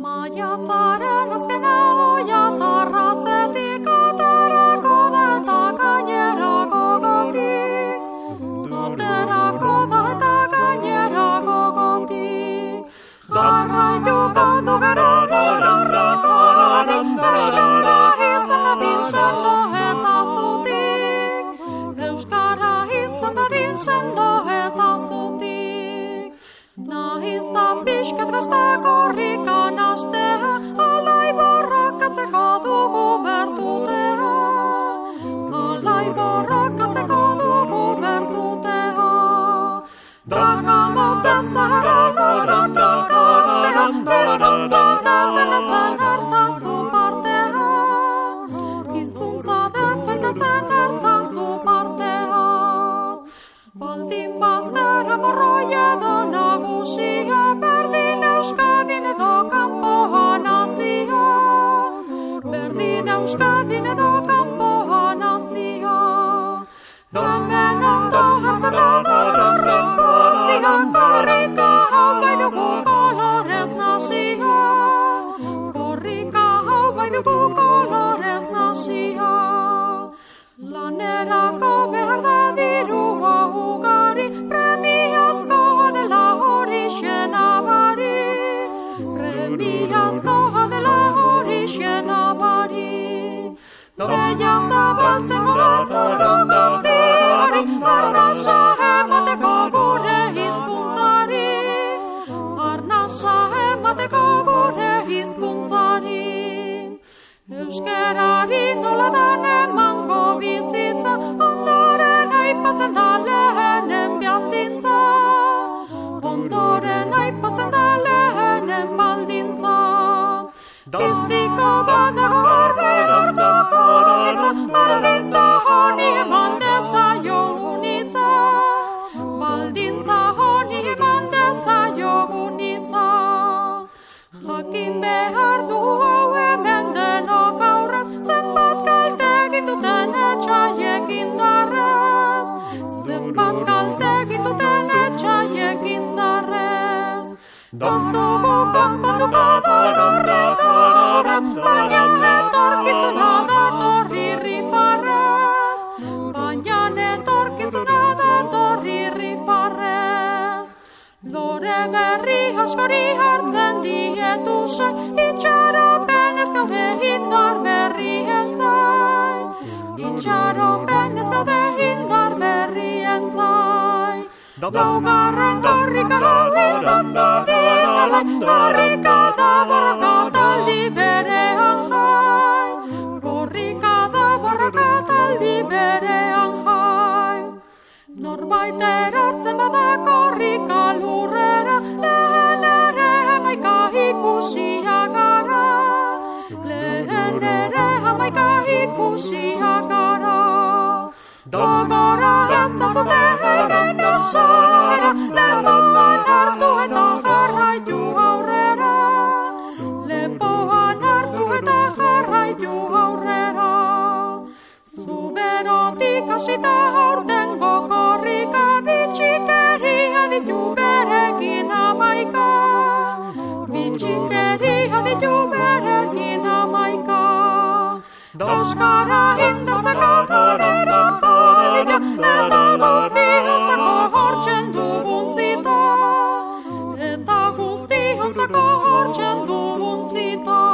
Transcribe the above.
Maiatzaren azkena hoia tarratzetik aterako da eta gainerako gotik. Aterako da eta gainerako gotik. Jarraitu kantu gero horretatik, Euskara izan dadin sendo eta zutik. Euskara izan dadin sendo eta zutik. Nahiz da pixkat gazta korrikan Baldin bazara morroi edo nagusia, berdin euskadin edo kanpoan nazia. Berdin euskadin edo kanpoan nazia. Hemen ondo hartzen da dorrorreko zion korrika hau bai dugu kolorez nasia. Korrika hau bai dugu Deia zabaltzen goaz mundu guztiari, arnasa emateko gure hizkuntzari. Arnasa emateko gure hizkuntzari. Euskerari dugu kanpatuko dororreko horrez, baina etorkizuna datorri rifarrez. Baina etorkizuna datorri rifarrez. Lore berri askori hartzen dietu sai, itxaropen ez gaude indar berrien zai. Itxaropen ez gaude indar berrien zai. Laugarren korrika hau Norbait erortzen bada korrika lurrera, lehen ere hamaika ikusia gara. Lehen ere hamaika ikusia gara. Dogora ez da zute hemen esaera, lepoan hartu eta jarraitu aurrera. Lepoan hartu eta jarraitu aurrera. Zuberotik hasita jo beregin amaika. Euskara indartzeko horera palika, eta guztiontzako hortzen dugun zita. Eta guztiontzako hortzen dugun zita.